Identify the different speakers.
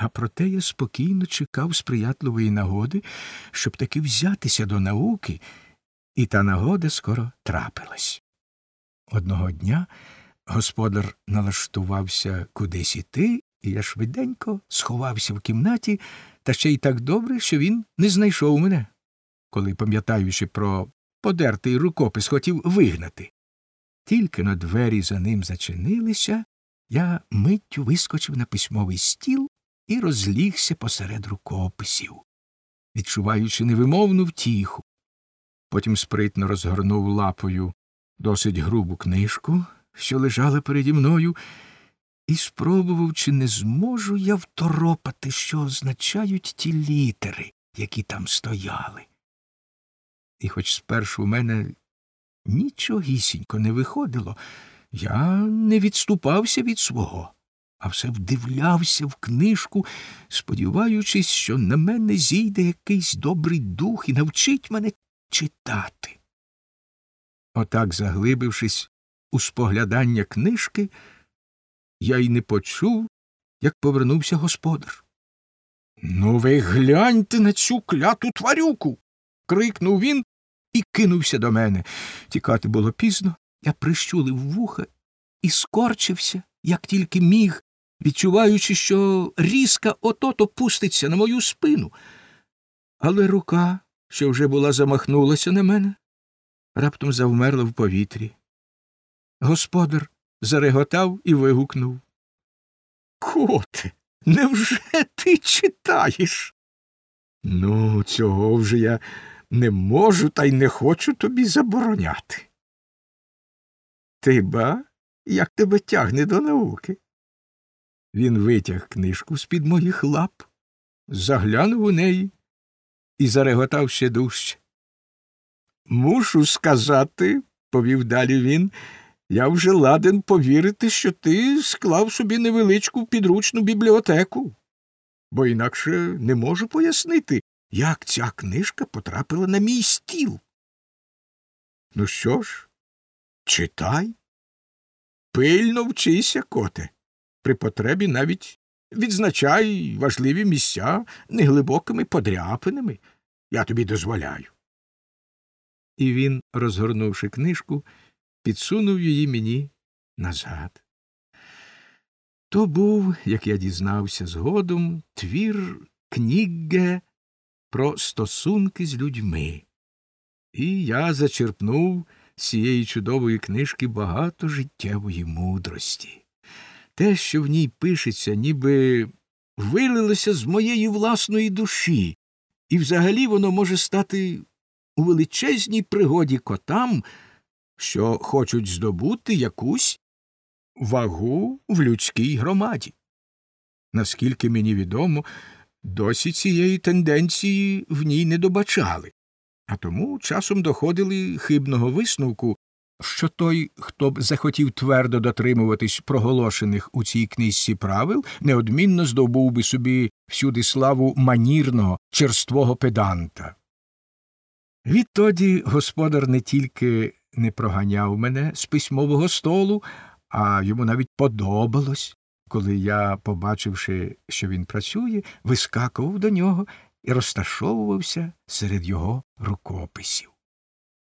Speaker 1: А проте я спокійно чекав сприятливої нагоди, щоб таки взятися до науки, і та нагода скоро трапилась. Одного дня господар налаштувався кудись іти, і я швиденько сховався в кімнаті, та ще й так добре, що він не знайшов мене, коли, пам'ятаючи про подертий рукопис, хотів вигнати. Тільки на двері за ним зачинилися, я миттю вискочив на письмовий стіл і розлігся посеред рукописів, відчуваючи невимовну втіху. Потім спритно розгорнув лапою досить грубу книжку, що лежала переді мною, і спробував, чи не зможу я второпати, що означають ті літери, які там стояли. І хоч спершу в мене нічогісінько не виходило, я не відступався від свого, а все вдивлявся в книжку, сподіваючись, що на мене зійде якийсь добрий дух і навчить мене читати. Отак, заглибившись у споглядання книжки, я й не почув, як повернувся господар. Ну, ви гляньте на цю кляту тварюку. крикнув він і кинувся до мене. Тікати було пізно, я прищулив вуха і скорчився, як тільки міг, відчуваючи, що різка ото-то пуститься на мою спину. Але рука, що вже була замахнулася на мене, раптом завмерла в повітрі. Господар зареготав і вигукнув. Коте, невже ти читаєш? Ну, цього вже я не можу та й не хочу тобі забороняти. Ти ба, як тебе тягне до науки? Він витяг книжку з під моїх лап, заглянув у неї і зареготав ще дужче. Мушу сказати, повів далі він, я вже ладен повірити, що ти склав собі невеличку підручну бібліотеку, бо інакше не можу пояснити, як ця книжка потрапила на мій стіл. Ну що ж, читай, пильно вчися, коте, при потребі навіть відзначай важливі місця неглибокими подряпинами. Я тобі дозволяю. І він, розгорнувши книжку, підсунув її мені назад. То був, як я дізнався згодом, твір кнігге про стосунки з людьми. І я зачерпнув з цієї чудової книжки багато життєвої мудрості. Те, що в ній пишеться, ніби вилилося з моєї власної душі, і взагалі воно може стати у величезній пригоді котам, що хочуть здобути якусь вагу в людській громаді. Наскільки мені відомо, досі цієї тенденції в ній не добачали, а тому часом доходили хибного висновку, що той, хто б захотів твердо дотримуватись проголошених у цій книжці правил, неодмінно здобув би собі всюди славу манірного, черствого педанта. Відтоді господар не тільки не проганяв мене з письмового столу, а йому навіть подобалось, коли я, побачивши, що він працює, вискакував до нього і розташовувався серед його рукописів.